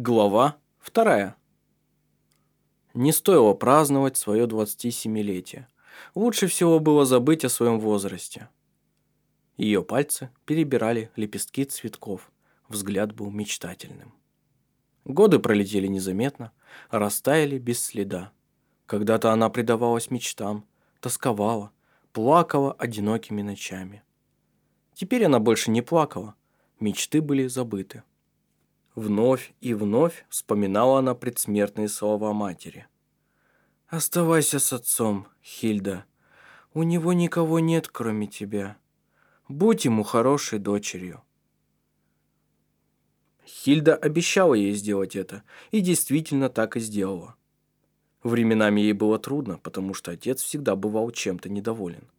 Глава вторая. Не стоило праздновать свое 27-летие. Лучше всего было забыть о своем возрасте. Ее пальцы перебирали лепестки цветков. Взгляд был мечтательным. Годы пролетели незаметно, растаяли без следа. Когда-то она предавалась мечтам, тосковала, плакала одинокими ночами. Теперь она больше не плакала, мечты были забыты. Вновь и вновь вспоминала она предсмертные слова матери. «Оставайся с отцом, Хильда. У него никого нет, кроме тебя. Будь ему хорошей дочерью». Хильда обещала ей сделать это, и действительно так и сделала. Временами ей было трудно, потому что отец всегда бывал чем-то недоволен.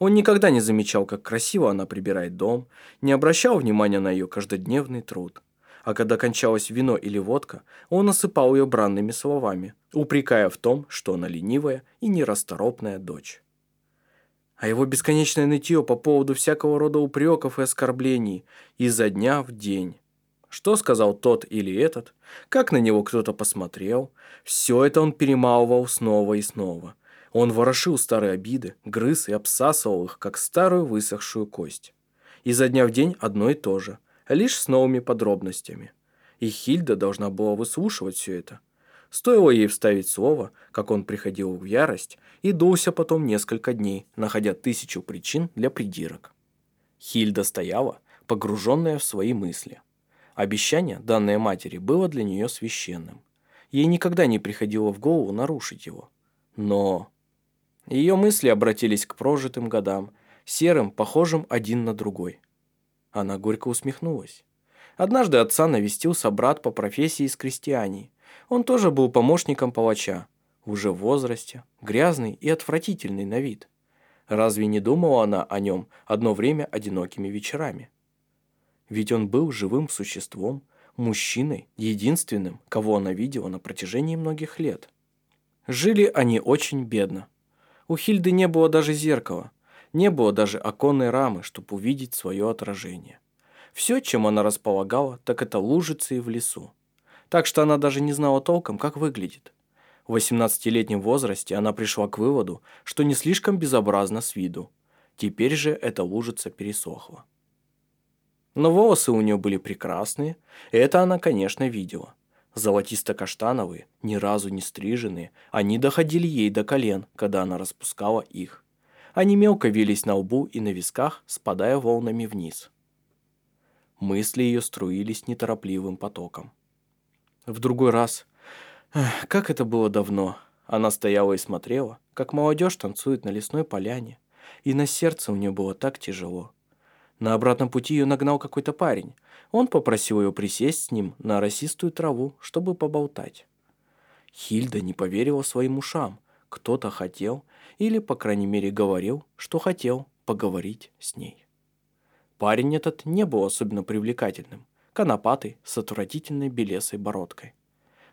Он никогда не замечал, как красиво она прибирает дом, не обращал внимания на ее каждодневный труд а когда кончалось вино или водка, он осыпал ее бранными словами, упрекая в том, что она ленивая и нерасторопная дочь. А его бесконечное нытье по поводу всякого рода упреков и оскорблений изо дня в день. Что сказал тот или этот, как на него кто-то посмотрел, все это он перемалывал снова и снова. Он ворошил старые обиды, грыз и обсасывал их, как старую высохшую кость. Изо дня в день одно и то же лишь с новыми подробностями. И Хильда должна была выслушивать все это. Стоило ей вставить слово, как он приходил в ярость и дулся потом несколько дней, находя тысячу причин для придирок. Хильда стояла, погруженная в свои мысли. Обещание, данное матери, было для нее священным. Ей никогда не приходило в голову нарушить его. Но... Ее мысли обратились к прожитым годам, серым, похожим один на другой. Она горько усмехнулась. Однажды отца навестил собрат по профессии из крестьяне. Он тоже был помощником палача, уже в возрасте, грязный и отвратительный на вид. Разве не думала она о нем одно время одинокими вечерами? Ведь он был живым существом, мужчиной, единственным, кого она видела на протяжении многих лет. Жили они очень бедно. У Хильды не было даже зеркала, не было даже оконной рамы, чтобы увидеть свое отражение. Все, чем она располагала, так это лужицы в лесу. Так что она даже не знала толком, как выглядит. В 18-летнем возрасте она пришла к выводу, что не слишком безобразно с виду. Теперь же эта лужица пересохла. Но волосы у нее были прекрасные, и это она, конечно, видела. Золотисто-каштановые, ни разу не стриженные, они доходили ей до колен, когда она распускала их. Они мелко вились на лбу и на висках, спадая волнами вниз. Мысли ее струились неторопливым потоком. В другой раз, как это было давно, она стояла и смотрела, как молодежь танцует на лесной поляне, и на сердце у нее было так тяжело. На обратном пути ее нагнал какой-то парень. Он попросил ее присесть с ним на росистую траву, чтобы поболтать. Хильда не поверила своим ушам. Кто-то хотел, или, по крайней мере, говорил, что хотел поговорить с ней. Парень этот не был особенно привлекательным, конопатый, с отвратительной белесой бородкой.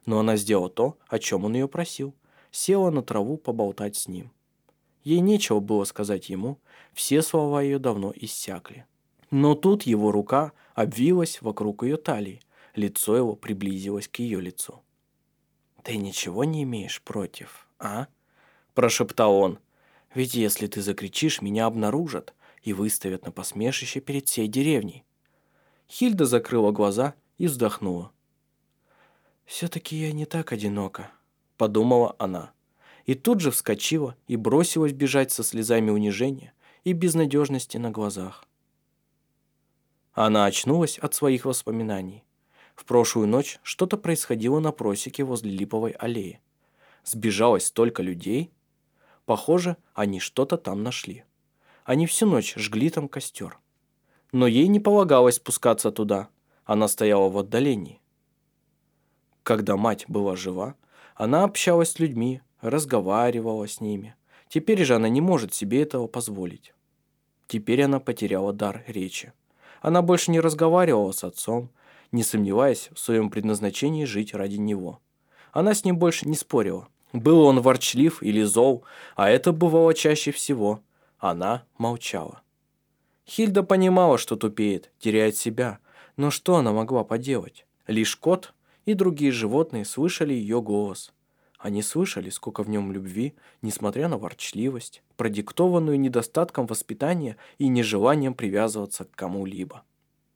Но она сделала то, о чем он ее просил, села на траву поболтать с ним. Ей нечего было сказать ему, все слова ее давно иссякли. Но тут его рука обвилась вокруг ее талии, лицо его приблизилось к ее лицу. «Ты ничего не имеешь против, а?» – прошептал он. «Ведь если ты закричишь, меня обнаружат и выставят на посмешище перед всей деревней». Хильда закрыла глаза и вздохнула. «Все-таки я не так одинока», – подумала она. И тут же вскочила и бросилась бежать со слезами унижения и безнадежности на глазах. Она очнулась от своих воспоминаний. В прошлую ночь что-то происходило на просеке возле Липовой аллеи. Сбежалось столько людей, Похоже, они что-то там нашли. Они всю ночь жгли там костер. Но ей не полагалось спускаться туда. Она стояла в отдалении. Когда мать была жива, она общалась с людьми, разговаривала с ними. Теперь же она не может себе этого позволить. Теперь она потеряла дар речи. Она больше не разговаривала с отцом, не сомневаясь в своем предназначении жить ради него. Она с ним больше не спорила, был он ворчлив или зол, а это бывало чаще всего. Она молчала. Хильда понимала, что тупеет, теряет себя, но что она могла поделать? Лишь кот и другие животные слышали ее голос. Они слышали, сколько в нем любви, несмотря на ворчливость, продиктованную недостатком воспитания и нежеланием привязываться к кому-либо.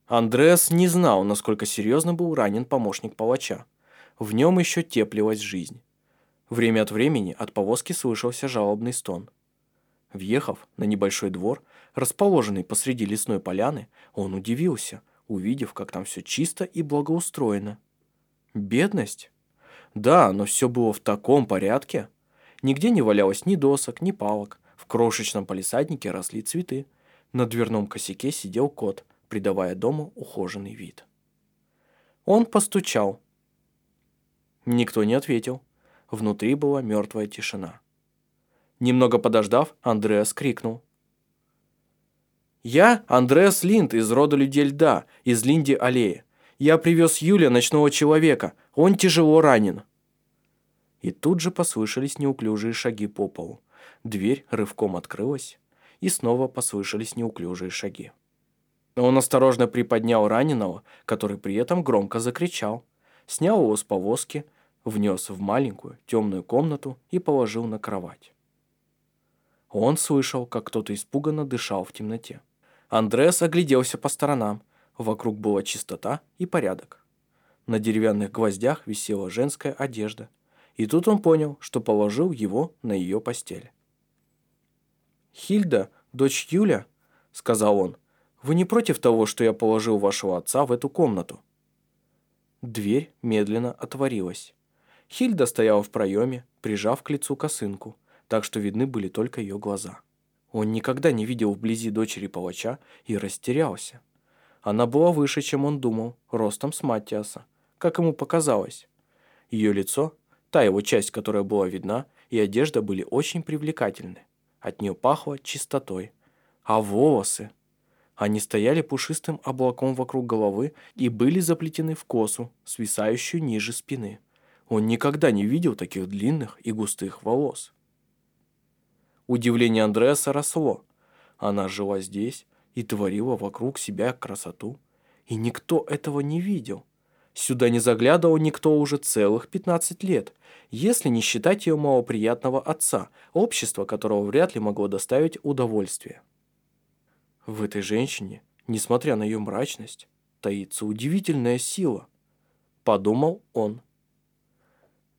Андреас не знал, насколько серьезно был ранен помощник палача. В нем еще теплилась жизнь. Время от времени от повозки слышался жалобный стон. Въехав на небольшой двор, расположенный посреди лесной поляны, он удивился, увидев, как там все чисто и благоустроено. Бедность? Да, но все было в таком порядке. Нигде не валялось ни досок, ни палок. В крошечном палисаднике росли цветы. На дверном косяке сидел кот – придавая дому ухоженный вид. Он постучал. Никто не ответил. Внутри была мертвая тишина. Немного подождав, Андреас крикнул. «Я Андреас Линд из рода людей льда, из Линди-аллеи. Я привез Юля, ночного человека. Он тяжело ранен». И тут же послышались неуклюжие шаги по полу. Дверь рывком открылась, и снова послышались неуклюжие шаги. Он осторожно приподнял раненого, который при этом громко закричал, снял его с повозки, внес в маленькую темную комнату и положил на кровать. Он слышал, как кто-то испуганно дышал в темноте. Андрес огляделся по сторонам. Вокруг была чистота и порядок. На деревянных гвоздях висела женская одежда. И тут он понял, что положил его на ее постель. «Хильда, дочь Юля», — сказал он, вы не против того, что я положил вашего отца в эту комнату?» Дверь медленно отворилась. Хильда стояла в проеме, прижав к лицу косынку, так что видны были только ее глаза. Он никогда не видел вблизи дочери палача и растерялся. Она была выше, чем он думал, ростом с Маттиаса, как ему показалось. Ее лицо, та его часть, которая была видна, и одежда были очень привлекательны. От нее пахло чистотой. А волосы... Они стояли пушистым облаком вокруг головы и были заплетены в косу, свисающую ниже спины. Он никогда не видел таких длинных и густых волос. Удивление Андреаса росло. Она жила здесь и творила вокруг себя красоту. И никто этого не видел. Сюда не заглядывал никто уже целых 15 лет, если не считать ее малоприятного отца, общество которого вряд ли могло доставить удовольствие. В этой женщине, несмотря на ее мрачность, таится удивительная сила. Подумал он.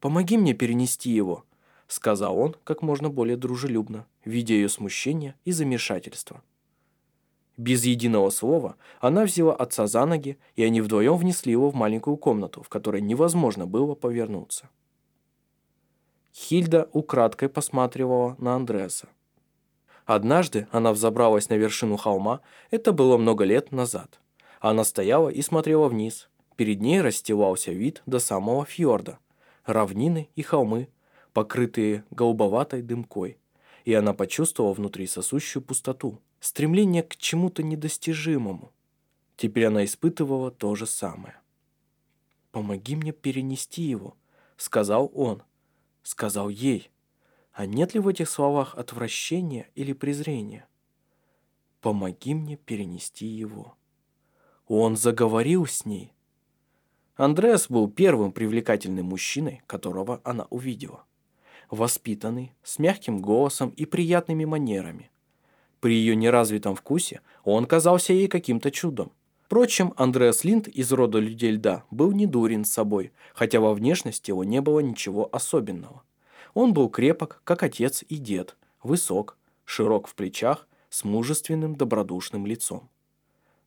«Помоги мне перенести его», — сказал он как можно более дружелюбно, видя ее смущение и замешательство. Без единого слова она взяла отца за ноги, и они вдвоем внесли его в маленькую комнату, в которой невозможно было повернуться. Хильда украдкой посматривала на Андреаса. Однажды она взобралась на вершину холма, это было много лет назад. Она стояла и смотрела вниз. Перед ней расстилался вид до самого фьорда. Равнины и холмы, покрытые голубоватой дымкой. И она почувствовала внутри сосущую пустоту, стремление к чему-то недостижимому. Теперь она испытывала то же самое. «Помоги мне перенести его», — сказал он. Сказал ей. А нет ли в этих словах отвращения или презрения? Помоги мне перенести его. Он заговорил с ней. Андреас был первым привлекательным мужчиной, которого она увидела. Воспитанный, с мягким голосом и приятными манерами. При ее неразвитом вкусе он казался ей каким-то чудом. Впрочем, Андреас Линд из рода людей льда был не дурен с собой, хотя во внешности его не было ничего особенного. Он был крепок, как отец и дед, высок, широк в плечах, с мужественным добродушным лицом.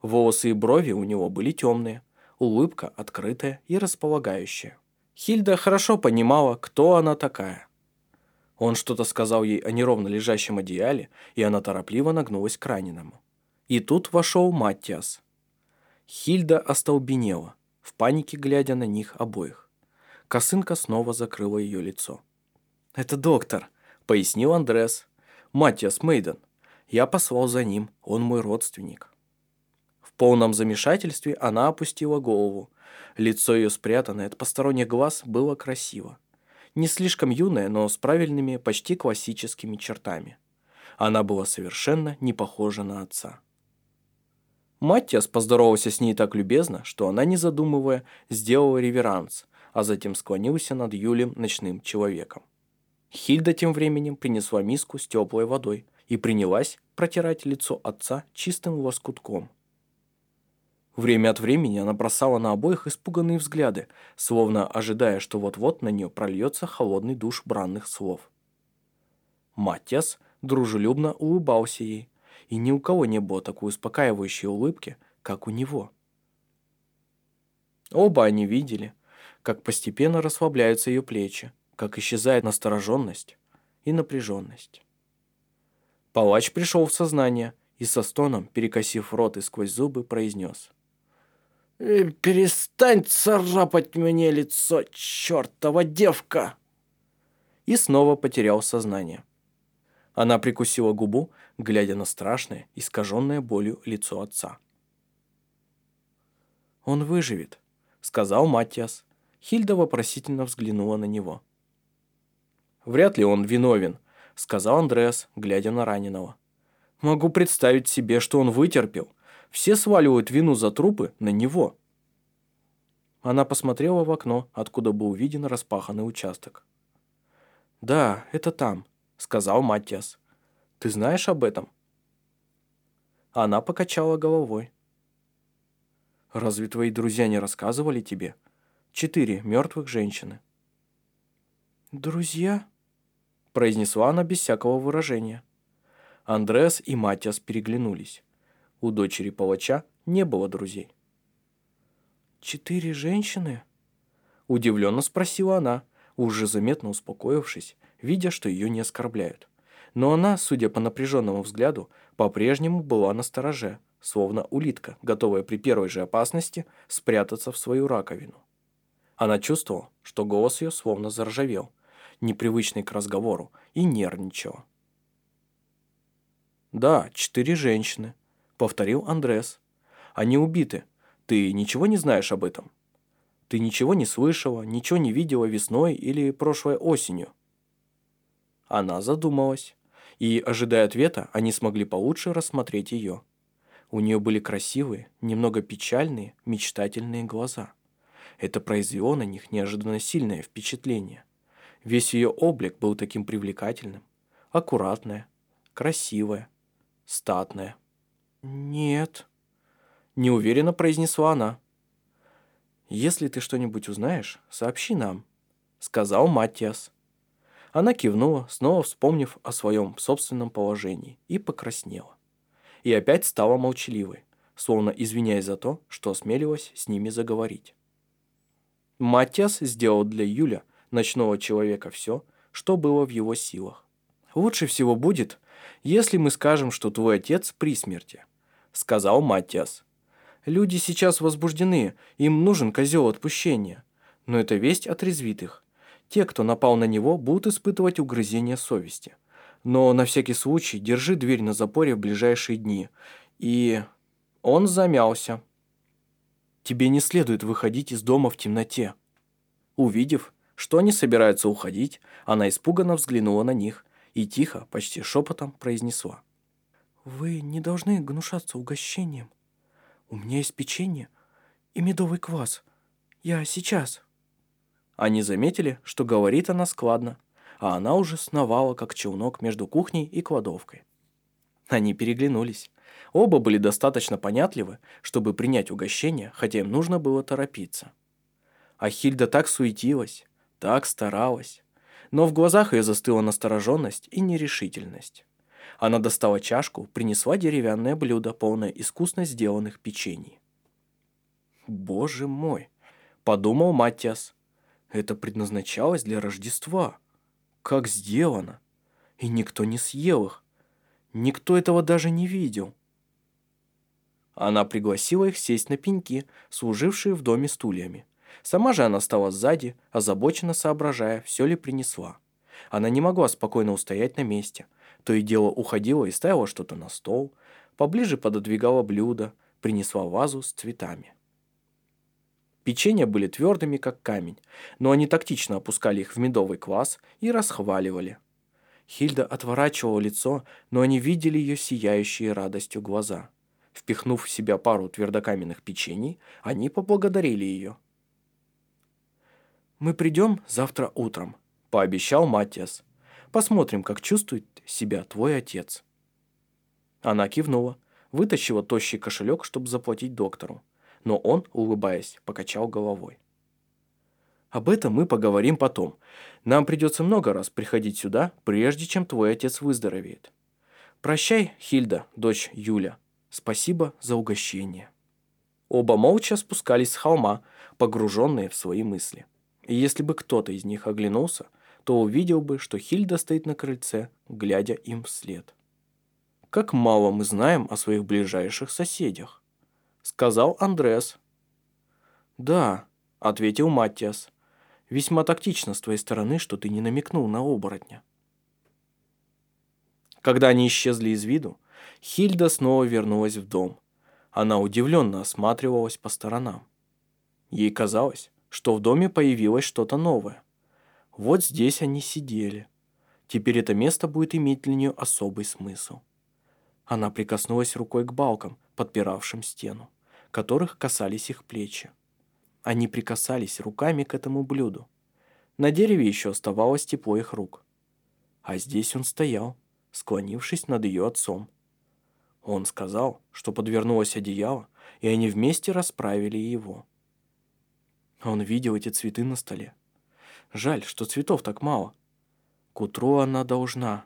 Волосы и брови у него были темные, улыбка открытая и располагающая. Хильда хорошо понимала, кто она такая. Он что-то сказал ей о неровно лежащем одеяле, и она торопливо нагнулась к раненому. И тут вошел Маттиас. Хильда остолбенела, в панике глядя на них обоих. Косынка снова закрыла ее лицо. «Это доктор», — пояснил Андрес. «Матиас Мейден. Я послал за ним, он мой родственник». Полном замешательстве она опустила голову. Лицо ее, спрятанное от посторонних глаз, было красиво. Не слишком юное, но с правильными, почти классическими чертами. Она была совершенно не похожа на отца. Маттиас поздоровался с ней так любезно, что она, не задумывая, сделала реверанс, а затем склонился над Юлем ночным человеком. Хильда тем временем принесла миску с теплой водой и принялась протирать лицо отца чистым лоскутком. Время от времени она бросала на обоих испуганные взгляды, словно ожидая, что вот-вот на нее прольется холодный душ бранных слов. Матиас дружелюбно улыбался ей, и ни у кого не было такой успокаивающей улыбки, как у него. Оба они видели, как постепенно расслабляются ее плечи, как исчезает настороженность и напряженность. Палач пришел в сознание и со стоном, перекосив рот и сквозь зубы, произнес. «Э, «Перестань царапать мне лицо, чертова девка!» И снова потерял сознание. Она прикусила губу, глядя на страшное, искаженное болью лицо отца. «Он выживет», — сказал Матиас. Хильда вопросительно взглянула на него. «Вряд ли он виновен», — сказал Андреас, глядя на раненого. «Могу представить себе, что он вытерпел. Все сваливают вину за трупы на него». Она посмотрела в окно, откуда был виден распаханный участок. «Да, это там», сказал Матиас. «Ты знаешь об этом?» Она покачала головой. «Разве твои друзья не рассказывали тебе? Четыре мертвых женщины». «Друзья?» произнесла она без всякого выражения. Андреас и Матиас переглянулись. У дочери палача не было друзей. «Четыре женщины?» Удивленно спросила она, уже заметно успокоившись видя, что ее не оскорбляют. Но она, судя по напряженному взгляду, по-прежнему была на стороже, словно улитка, готовая при первой же опасности спрятаться в свою раковину. Она чувствовала, что голос ее словно заржавел, непривычный к разговору, и нервничала. «Да, четыре женщины», — повторил Андрес. «Они убиты. Ты ничего не знаешь об этом? Ты ничего не слышала, ничего не видела весной или прошлой осенью?» Она задумалась, и, ожидая ответа, они смогли получше рассмотреть ее. У нее были красивые, немного печальные, мечтательные глаза. Это произвело на них неожиданно сильное впечатление. Весь ее облик был таким привлекательным. Аккуратная, красивая, статная. «Нет», – неуверенно произнесла она. «Если ты что-нибудь узнаешь, сообщи нам», – сказал Матиас. Она кивнула, снова вспомнив о своем собственном положении, и покраснела. И опять стала молчаливой, словно извиняясь за то, что осмелилась с ними заговорить. Матиас сделал для Юля, ночного человека, все, что было в его силах. «Лучше всего будет, если мы скажем, что твой отец при смерти», — сказал Матиас. «Люди сейчас возбуждены, им нужен козел отпущения, но это весть отрезвит их, те, кто напал на него, будут испытывать угрызение совести. Но на всякий случай держи дверь на запоре в ближайшие дни. И он замялся. Тебе не следует выходить из дома в темноте. Увидев, что они собираются уходить, она испуганно взглянула на них и тихо, почти шепотом произнесла. «Вы не должны гнушаться угощением. У меня есть печенье и медовый квас. Я сейчас». Они заметили, что говорит она складно, а она уже сновала, как челнок между кухней и кладовкой. Они переглянулись. Оба были достаточно понятливы, чтобы принять угощение, хотя им нужно было торопиться. А Хильда так суетилась, так старалась. Но в глазах ее застыла настороженность и нерешительность. Она достала чашку, принесла деревянное блюдо, полное искусно сделанных печений. «Боже мой!» – подумал Матиас, это предназначалось для Рождества. Как сделано. И никто не съел их. Никто этого даже не видел. Она пригласила их сесть на пеньки, служившие в доме стульями. Сама же она стала сзади, озабоченно соображая, все ли принесла. Она не могла спокойно устоять на месте. То и дело уходила и ставила что-то на стол, поближе пододвигала блюдо, принесла вазу с цветами. Печенья были твердыми, как камень, но они тактично опускали их в медовый квас и расхваливали. Хильда отворачивала лицо, но они видели ее сияющие радостью глаза. Впихнув в себя пару твердокаменных печений, они поблагодарили ее. «Мы придем завтра утром», – пообещал Матиас. «Посмотрим, как чувствует себя твой отец». Она кивнула, вытащила тощий кошелек, чтобы заплатить доктору. Но он, улыбаясь, покачал головой. «Об этом мы поговорим потом. Нам придется много раз приходить сюда, прежде чем твой отец выздоровеет. Прощай, Хильда, дочь Юля. Спасибо за угощение». Оба молча спускались с холма, погруженные в свои мысли. И если бы кто-то из них оглянулся, то увидел бы, что Хильда стоит на крыльце, глядя им вслед. «Как мало мы знаем о своих ближайших соседях», — сказал Андреас. «Да», — ответил Маттиас. «Весьма тактично с твоей стороны, что ты не намекнул на оборотня». Когда они исчезли из виду, Хильда снова вернулась в дом. Она удивленно осматривалась по сторонам. Ей казалось, что в доме появилось что-то новое. Вот здесь они сидели. Теперь это место будет иметь для нее особый смысл. Она прикоснулась рукой к балкам, подпиравшим стену, которых касались их плечи. Они прикасались руками к этому блюду. На дереве еще оставалось тепло их рук. А здесь он стоял, склонившись над ее отцом. Он сказал, что подвернулось одеяло, и они вместе расправили его. Он видел эти цветы на столе. Жаль, что цветов так мало. К утру она должна.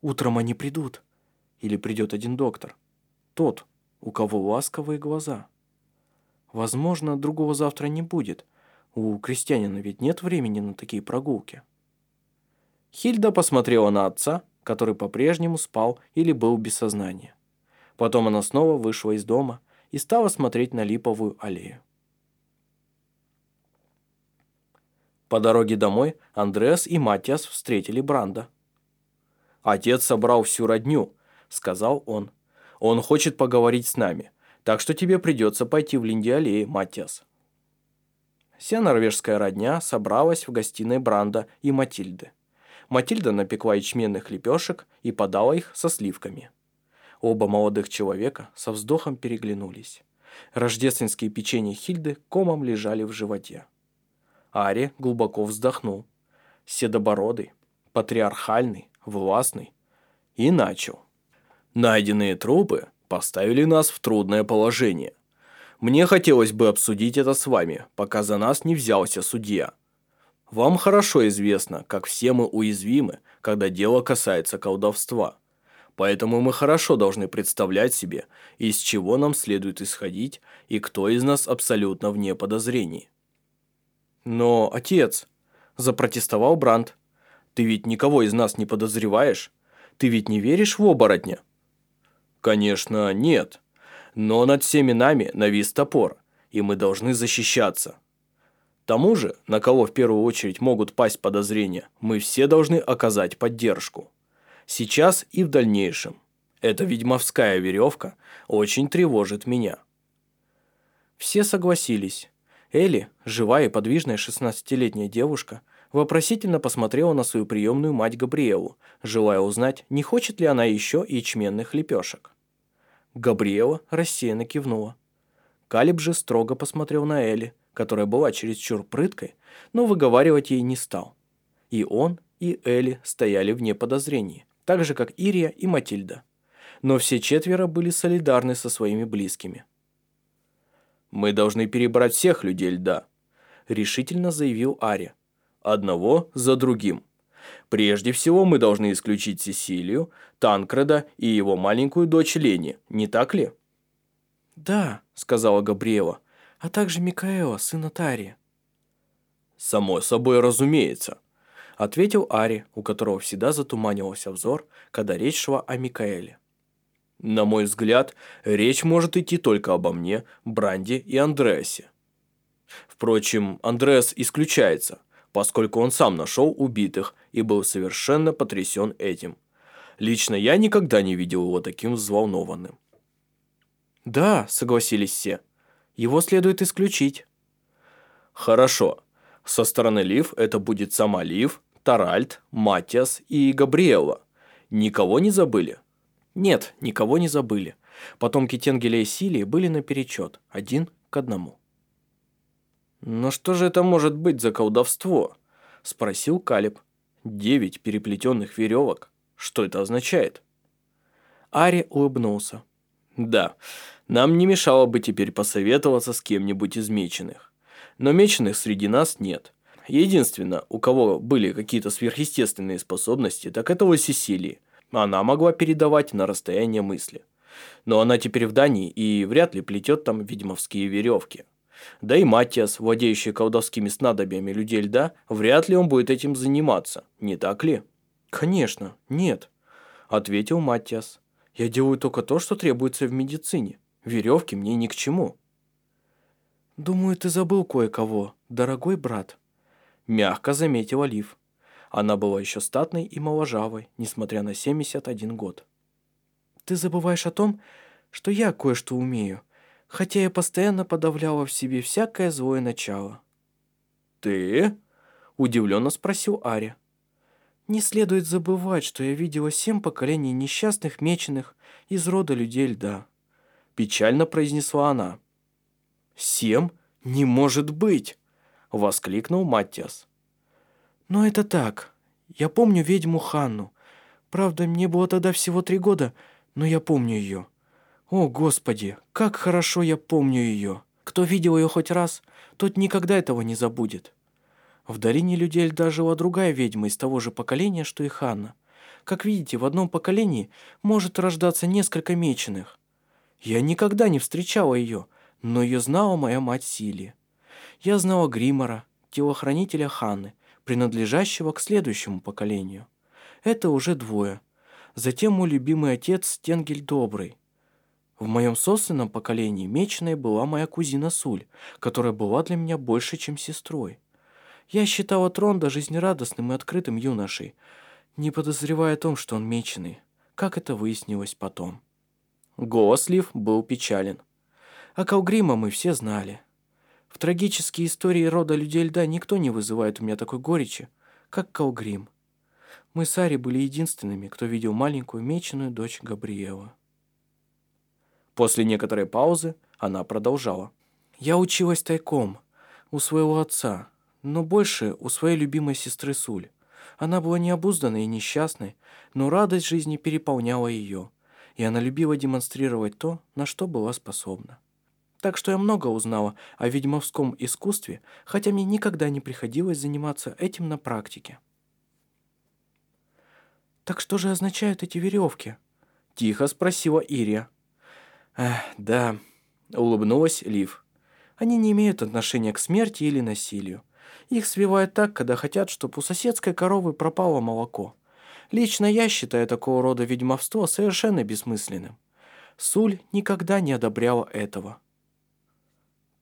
Утром они придут. Или придет один доктор. Тот, у кого ласковые глаза. Возможно, другого завтра не будет. У крестьянина ведь нет времени на такие прогулки. Хильда посмотрела на отца, который по-прежнему спал или был без сознания. Потом она снова вышла из дома и стала смотреть на липовую аллею. По дороге домой Андреас и Матиас встретили Бранда. «Отец собрал всю родню», — сказал он. «Он хочет поговорить с нами, так что тебе придется пойти в Линди-аллее, Матиас». Вся норвежская родня собралась в гостиной Бранда и Матильды. Матильда напекла ячменных лепешек и подала их со сливками. Оба молодых человека со вздохом переглянулись. Рождественские печенья Хильды комом лежали в животе. Ари глубоко вздохнул. Седобородый, патриархальный, властный. И начал. Найденные трупы поставили нас в трудное положение. Мне хотелось бы обсудить это с вами, пока за нас не взялся судья. Вам хорошо известно, как все мы уязвимы, когда дело касается колдовства. Поэтому мы хорошо должны представлять себе, из чего нам следует исходить и кто из нас абсолютно вне подозрений. «Но, отец», – запротестовал Бранд, – «ты ведь никого из нас не подозреваешь? Ты ведь не веришь в оборотня?» «Конечно, нет. Но над всеми нами навис топор, и мы должны защищаться. Тому же, на кого в первую очередь могут пасть подозрения, мы все должны оказать поддержку. Сейчас и в дальнейшем. Эта ведьмовская веревка очень тревожит меня». Все согласились. Элли, живая и подвижная 16-летняя девушка, вопросительно посмотрела на свою приемную мать Габриэлу, желая узнать, не хочет ли она еще ячменных лепешек. Габриэла рассеянно кивнула. Калиб же строго посмотрел на Элли, которая была чересчур прыткой, но выговаривать ей не стал. И он, и Элли стояли вне подозрений, так же, как Ирия и Матильда. Но все четверо были солидарны со своими близкими. «Мы должны перебрать всех людей льда», – решительно заявил Ари. «Одного за другим. Прежде всего мы должны исключить Сесилию, Танкреда и его маленькую дочь Лени, не так ли?» «Да», – сказала Габриэла, – «а также Микаэла, сына Тари». «Само собой разумеется», – ответил Ари, у которого всегда затуманивался взор, когда речь шла о Микаэле. На мой взгляд, речь может идти только обо мне, Бранде и Андреасе. Впрочем, Андреас исключается, поскольку он сам нашел убитых и был совершенно потрясен этим. Лично я никогда не видел его таким взволнованным. «Да», — согласились все, — «его следует исключить». «Хорошо. Со стороны Лив это будет сама Лив, Таральд, Матиас и Габриэла. Никого не забыли?» Нет, никого не забыли. Потомки Тенгеля и Силии были наперечет, один к одному. «Но что же это может быть за колдовство?» – спросил Калиб. «Девять переплетенных веревок. Что это означает?» Ари улыбнулся. «Да, нам не мешало бы теперь посоветоваться с кем-нибудь из меченых. Но меченых среди нас нет. Единственное, у кого были какие-то сверхъестественные способности, так это у Сесилии. Она могла передавать на расстояние мысли. Но она теперь в Дании и вряд ли плетет там ведьмовские веревки. Да и Матиас, владеющий колдовскими снадобьями людей льда, вряд ли он будет этим заниматься, не так ли? «Конечно, нет», – ответил Матиас. «Я делаю только то, что требуется в медицине. Веревки мне ни к чему». «Думаю, ты забыл кое-кого, дорогой брат», – мягко заметила Лив. Она была еще статной и моложавой, несмотря на 71 год. «Ты забываешь о том, что я кое-что умею, хотя я постоянно подавляла в себе всякое злое начало». «Ты?» – удивленно спросил Ари. «Не следует забывать, что я видела семь поколений несчастных меченых из рода людей льда», – печально произнесла она. «Семь? Не может быть!» – воскликнул Маттиас. «Но это так. Я помню ведьму Ханну. Правда, мне было тогда всего три года, но я помню ее. О, Господи, как хорошо я помню ее. Кто видел ее хоть раз, тот никогда этого не забудет. В долине людей льда жила другая ведьма из того же поколения, что и Ханна. Как видите, в одном поколении может рождаться несколько меченых. Я никогда не встречала ее, но ее знала моя мать Силия. Я знала Гримора, телохранителя Ханны, принадлежащего к следующему поколению. Это уже двое. Затем мой любимый отец Стенгель Добрый. В моем собственном поколении меченой была моя кузина Суль, которая была для меня больше, чем сестрой. Я считала Тронда жизнерадостным и открытым юношей, не подозревая о том, что он меченый, как это выяснилось потом. Голос был печален. А Калгрима мы все знали. Трагические истории рода людей льда никто не вызывает у меня такой горечи, как Калгрим. Мы с Ари были единственными, кто видел маленькую меченую дочь Габриэла. После некоторой паузы она продолжала. «Я училась тайком, у своего отца, но больше у своей любимой сестры Суль. Она была необузданной и несчастной, но радость жизни переполняла ее, и она любила демонстрировать то, на что была способна. Так что я много узнала о ведьмовском искусстве, хотя мне никогда не приходилось заниматься этим на практике. «Так что же означают эти веревки?» – тихо спросила Ирия. «Эх, да», – улыбнулась Лив. «Они не имеют отношения к смерти или насилию. Их свивают так, когда хотят, чтобы у соседской коровы пропало молоко. Лично я считаю такого рода ведьмовство совершенно бессмысленным. Суль никогда не одобряла этого».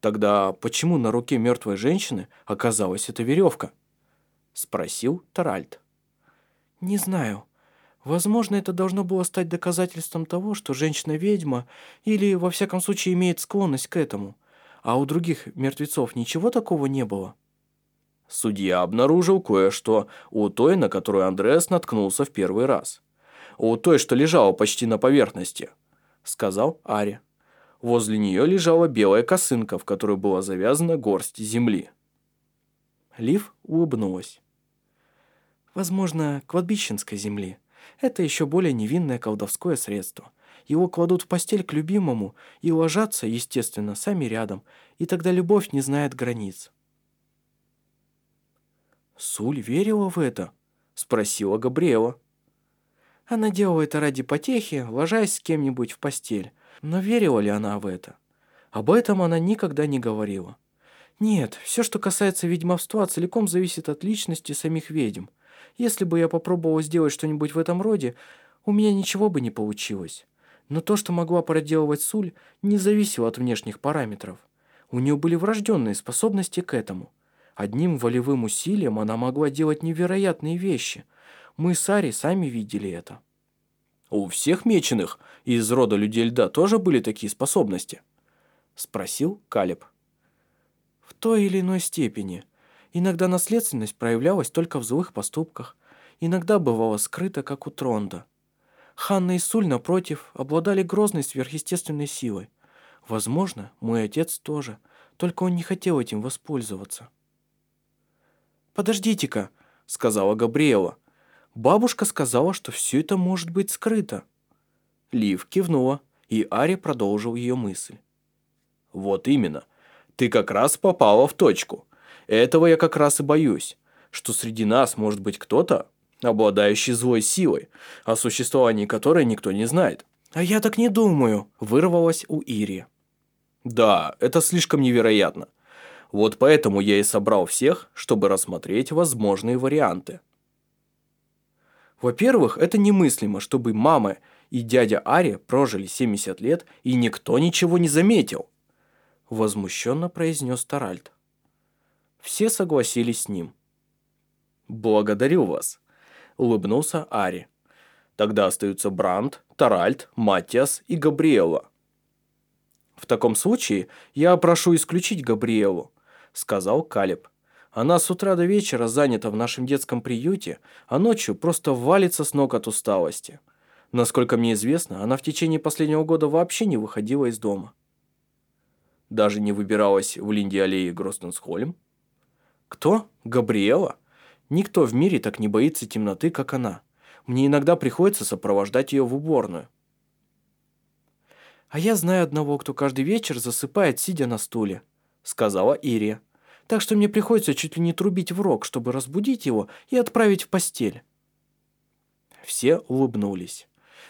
«Тогда почему на руке мертвой женщины оказалась эта веревка?» – спросил Таральд. «Не знаю. Возможно, это должно было стать доказательством того, что женщина ведьма или, во всяком случае, имеет склонность к этому. А у других мертвецов ничего такого не было. Судья обнаружил кое-что у той, на которую Андреас наткнулся в первый раз. У той, что лежала почти на поверхности, сказал Ари. Возле нее лежала белая косынка, в которую была завязана горсть земли. Лив улыбнулась. Возможно, кладбищенской земли. Это еще более невинное колдовское средство. Его кладут в постель к любимому и ложатся, естественно, сами рядом, и тогда любовь не знает границ. «Суль верила в это?» – спросила Габриэла. Она делала это ради потехи, ложась с кем-нибудь в постель. Но верила ли она в это? Об этом она никогда не говорила. Нет, все, что касается ведьмовства, целиком зависит от личности самих ведьм. Если бы я попробовала сделать что-нибудь в этом роде, у меня ничего бы не получилось. Но то, что могла проделывать Суль, не зависело от внешних параметров. У нее были врожденные способности к этому. Одним волевым усилием она могла делать невероятные вещи. Мы с Ари сами видели это. «У всех меченых из рода людей льда тоже были такие способности?» Спросил Калиб. «В той или иной степени», Иногда наследственность проявлялась только в злых поступках, иногда бывала скрыта, как у Тронда. Ханна и Суль, напротив, обладали грозной сверхъестественной силой. Возможно, мой отец тоже. только он не хотел этим воспользоваться. «Подождите-ка», — сказала Габриэла. «Бабушка сказала, что все это может быть скрыто». Лив кивнула, и Ари продолжил ее мысль. «Вот именно. Ты как раз попала в точку. Этого я как раз и боюсь, что среди нас может быть кто-то, обладающий злой силой, о существовании которой никто не знает». «А я так не думаю», — вырвалась у Ири. «Да, это слишком невероятно. Вот поэтому я и собрал всех, чтобы рассмотреть возможные варианты». Во-первых, это немыслимо, чтобы мама и дядя Ари прожили 70 лет, и никто ничего не заметил. Возмущенно произнес Таральд. Все согласились с ним. «Благодарю вас», — улыбнулся Ари. «Тогда остаются Бранд, Таральд, Матиас и Габриэла». «В таком случае я прошу исключить Габриэлу», — сказал Калиб. «Она с утра до вечера занята в нашем детском приюте, а ночью просто валится с ног от усталости. Насколько мне известно, она в течение последнего года вообще не выходила из дома. Даже не выбиралась в Линди-аллее Гростенсхольм. Кто? Габриэла? Никто в мире так не боится темноты, как она. Мне иногда приходится сопровождать ее в уборную. «А я знаю одного, кто каждый вечер засыпает, сидя на стуле», — сказала Ирия. «Так что мне приходится чуть ли не трубить в рог, чтобы разбудить его и отправить в постель». Все улыбнулись.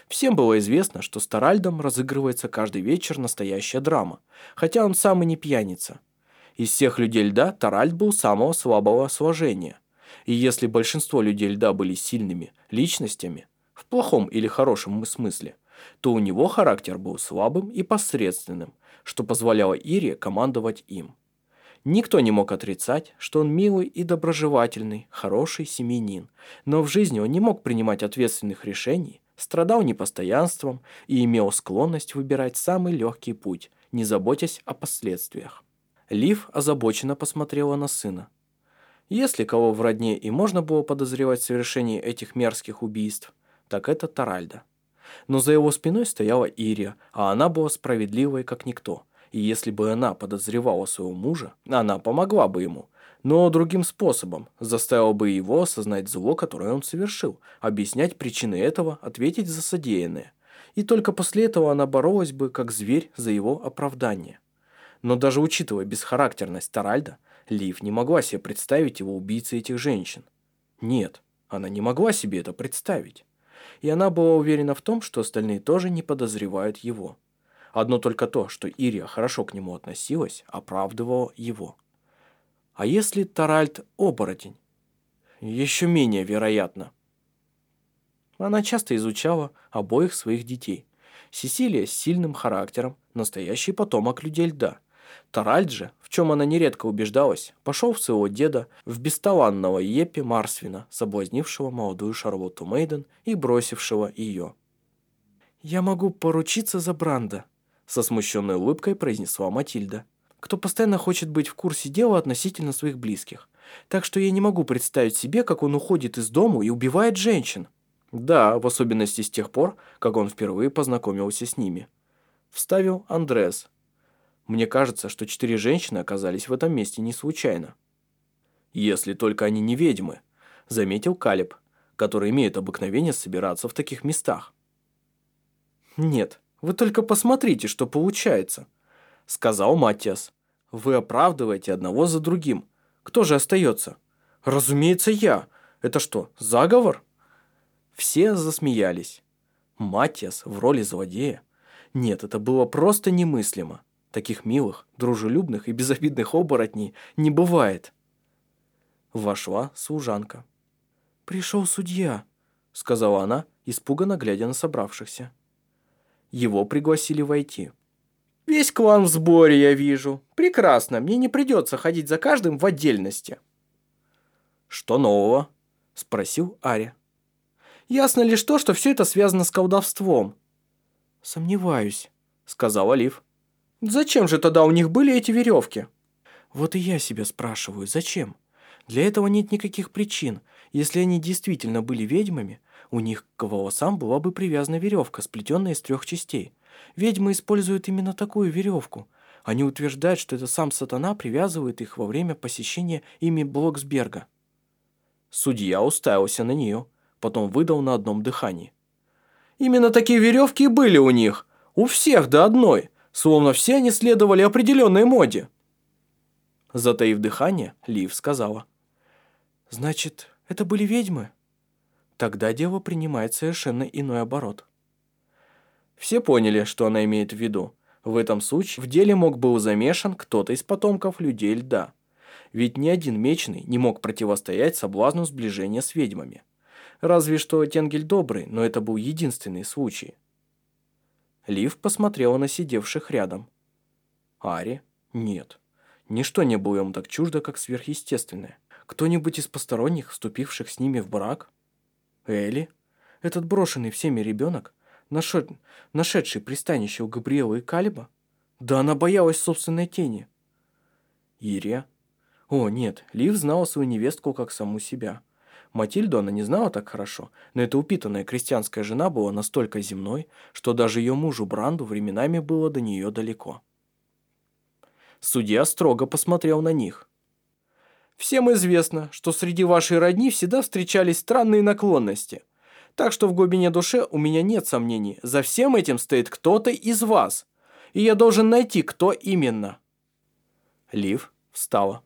Всем было известно, что с Таральдом разыгрывается каждый вечер настоящая драма, хотя он сам и не пьяница. Из всех людей льда Таральд был самого слабого сложения. И если большинство людей льда были сильными личностями, в плохом или хорошем смысле, то у него характер был слабым и посредственным, что позволяло Ире командовать им. Никто не мог отрицать, что он милый и доброжелательный, хороший семьянин, но в жизни он не мог принимать ответственных решений страдал непостоянством и имел склонность выбирать самый легкий путь, не заботясь о последствиях. Лив озабоченно посмотрела на сына. Если кого в родне и можно было подозревать в совершении этих мерзких убийств, так это Таральда. Но за его спиной стояла Ирия, а она была справедливой, как никто. И если бы она подозревала своего мужа, она помогла бы ему, но другим способом, заставил бы его осознать зло, которое он совершил, объяснять причины этого, ответить за содеянное. И только после этого она боролась бы, как зверь, за его оправдание. Но даже учитывая бесхарактерность Таральда, Лив не могла себе представить его убийцей этих женщин. Нет, она не могла себе это представить. И она была уверена в том, что остальные тоже не подозревают его. Одно только то, что Ирия хорошо к нему относилась, оправдывало его. А если Таральд оборотень? Еще менее вероятно. Она часто изучала обоих своих детей. Сесилия с сильным характером, настоящий потомок людей льда. Таральд же, в чем она нередко убеждалась, пошел в своего деда, в бесталанного Епи Марсвина, соблазнившего молодую Шарлотту Мейден и бросившего ее. «Я могу поручиться за Бранда», со смущенной улыбкой произнесла Матильда кто постоянно хочет быть в курсе дела относительно своих близких. Так что я не могу представить себе, как он уходит из дома и убивает женщин. Да, в особенности с тех пор, как он впервые познакомился с ними. Вставил Андрес. Мне кажется, что четыре женщины оказались в этом месте не случайно. Если только они не ведьмы, заметил Калиб, который имеет обыкновение собираться в таких местах. Нет, вы только посмотрите, что получается, сказал Матиас. Вы оправдываете одного за другим. Кто же остается? Разумеется, я. Это что, заговор? Все засмеялись. Матиас в роли злодея? Нет, это было просто немыслимо. Таких милых, дружелюбных и безобидных оборотней не бывает. Вошла служанка. «Пришел судья», — сказала она, испуганно глядя на собравшихся. Его пригласили войти. Весь клан в сборе, я вижу. Прекрасно, мне не придется ходить за каждым в отдельности. Что нового? Спросил Аря. Ясно лишь то, что все это связано с колдовством. Сомневаюсь, сказал Олив. Зачем же тогда у них были эти веревки? Вот и я себя спрашиваю, зачем? Для этого нет никаких причин. Если они действительно были ведьмами, у них к волосам была бы привязана веревка, сплетенная из трех частей – Ведьмы используют именно такую веревку. Они утверждают, что это сам сатана привязывает их во время посещения ими Блоксберга. Судья уставился на нее, потом выдал на одном дыхании. Именно такие веревки и были у них. У всех до одной. Словно все они следовали определенной моде. Затаив дыхание, Лив сказала. «Значит, это были ведьмы?» Тогда дело принимает совершенно иной оборот. Все поняли, что она имеет в виду. В этом случае в деле мог был замешан кто-то из потомков людей льда. Ведь ни один меченый не мог противостоять соблазну сближения с ведьмами. Разве что Тенгель добрый, но это был единственный случай. Лив посмотрела на сидевших рядом. Ари? Нет. Ничто не было ему так чуждо, как сверхъестественное. Кто-нибудь из посторонних, вступивших с ними в брак? Элли? Этот брошенный всеми ребенок? Нашед... Нашедший пристанище у Габриэла и Калиба? Да она боялась собственной тени. Ирия? О, нет, Лив знала свою невестку как саму себя. Матильду она не знала так хорошо, но эта упитанная крестьянская жена была настолько земной, что даже ее мужу Бранду временами было до нее далеко. Судья строго посмотрел на них. «Всем известно, что среди вашей родни всегда встречались странные наклонности. Так что в глубине души у меня нет сомнений, за всем этим стоит кто-то из вас, и я должен найти, кто именно». Лив встала.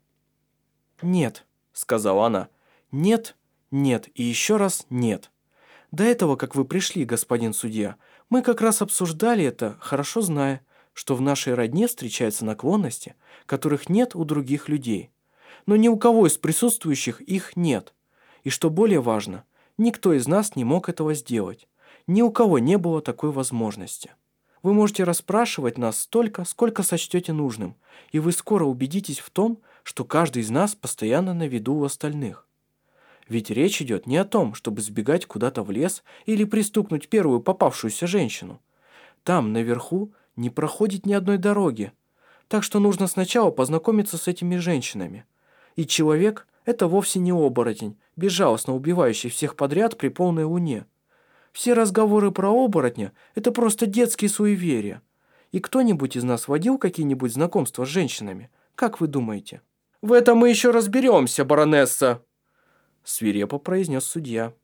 «Нет», — сказала она, — «нет нет и еще раз нет. До этого, как вы пришли, господин судья, мы как раз обсуждали это, хорошо зная, что в нашей родне встречаются наклонности, которых нет у других людей. Но ни у кого из присутствующих их нет. И что более важно, никто из нас не мог этого сделать. Ни у кого не было такой возможности. Вы можете расспрашивать нас столько, сколько сочтете нужным, и вы скоро убедитесь в том, что каждый из нас постоянно на виду у остальных. Ведь речь идет не о том, чтобы сбегать куда-то в лес или пристукнуть первую попавшуюся женщину. Там, наверху, не проходит ни одной дороги. Так что нужно сначала познакомиться с этими женщинами. И человек – это вовсе не оборотень, безжалостно убивающий всех подряд при полной луне. Все разговоры про оборотня – это просто детские суеверия. И кто-нибудь из нас водил какие-нибудь знакомства с женщинами? Как вы думаете? «В этом мы еще разберемся, баронесса!» свирепо произнес судья.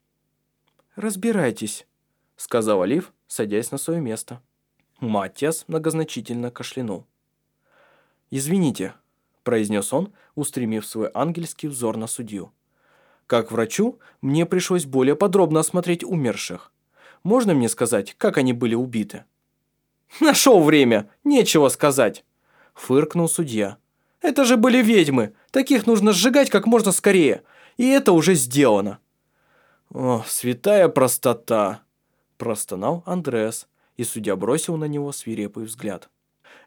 «Разбирайтесь», — сказал Олив, садясь на свое место. Матиас многозначительно кашлянул. «Извините», — произнес он, устремив свой ангельский взор на судью. «Как врачу, мне пришлось более подробно осмотреть умерших. Можно мне сказать, как они были убиты?» «Нашел время, нечего сказать», — фыркнул судья. «Это же были ведьмы, таких нужно сжигать как можно скорее, и это уже сделано». «О, святая простота!» – простонал Андреас, и судья бросил на него свирепый взгляд.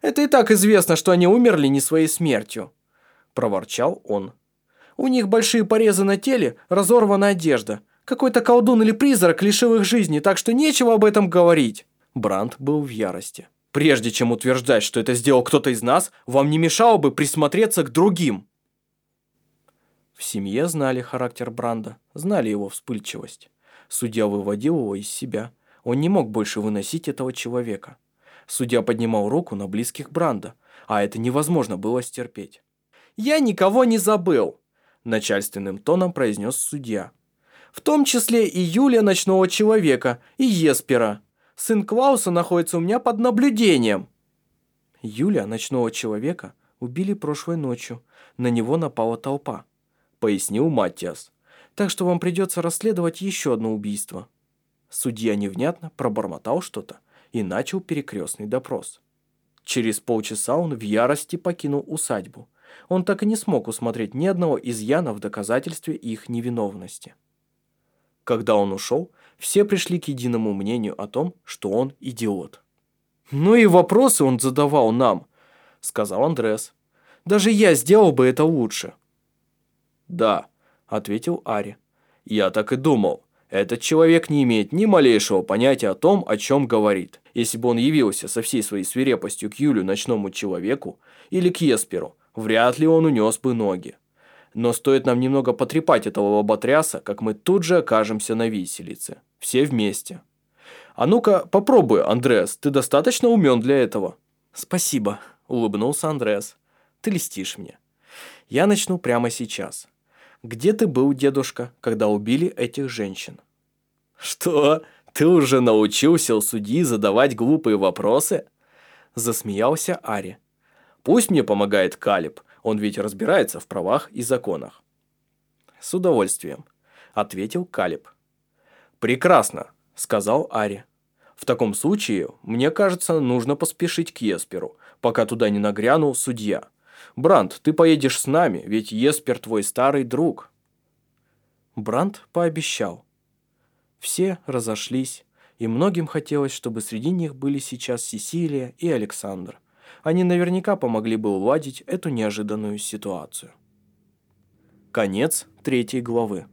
«Это и так известно, что они умерли не своей смертью», – проворчал он. «У них большие порезы на теле, разорвана одежда. Какой-то колдун или призрак лишил их жизни, так что нечего об этом говорить». Бранд был в ярости. «Прежде чем утверждать, что это сделал кто-то из нас, вам не мешало бы присмотреться к другим». В семье знали характер Бранда, знали его вспыльчивость. Судья выводил его из себя. Он не мог больше выносить этого человека. Судья поднимал руку на близких Бранда, а это невозможно было стерпеть. «Я никого не забыл», – начальственным тоном произнес судья. «В том числе и Юлия Ночного Человека, и Еспера. Сын Клауса находится у меня под наблюдением». Юлия Ночного Человека убили прошлой ночью. На него напала толпа пояснил Маттиас. «Так что вам придется расследовать еще одно убийство». Судья невнятно пробормотал что-то и начал перекрестный допрос. Через полчаса он в ярости покинул усадьбу. Он так и не смог усмотреть ни одного изъяна в доказательстве их невиновности. Когда он ушел, все пришли к единому мнению о том, что он идиот. «Ну и вопросы он задавал нам», — сказал Андрес. «Даже я сделал бы это лучше». «Да», – ответил Ари. «Я так и думал. Этот человек не имеет ни малейшего понятия о том, о чем говорит. Если бы он явился со всей своей свирепостью к Юлю ночному человеку или к Есперу, вряд ли он унес бы ноги. Но стоит нам немного потрепать этого лоботряса, как мы тут же окажемся на виселице. Все вместе. А ну-ка, попробуй, Андреас, ты достаточно умен для этого. Спасибо, улыбнулся Андреас. «Ты льстишь мне. Я начну прямо сейчас. Где ты был, дедушка, когда убили этих женщин?» «Что? Ты уже научился у судьи задавать глупые вопросы?» Засмеялся Ари. «Пусть мне помогает Калиб, он ведь разбирается в правах и законах». «С удовольствием», — ответил Калиб. «Прекрасно», — сказал Ари. «В таком случае, мне кажется, нужно поспешить к Есперу, пока туда не нагрянул судья. Бранд, ты поедешь с нами, ведь Еспер твой старый друг». Бранд пообещал. Все разошлись, и многим хотелось, чтобы среди них были сейчас Сесилия и Александр. Они наверняка помогли бы уладить эту неожиданную ситуацию. Конец третьей главы.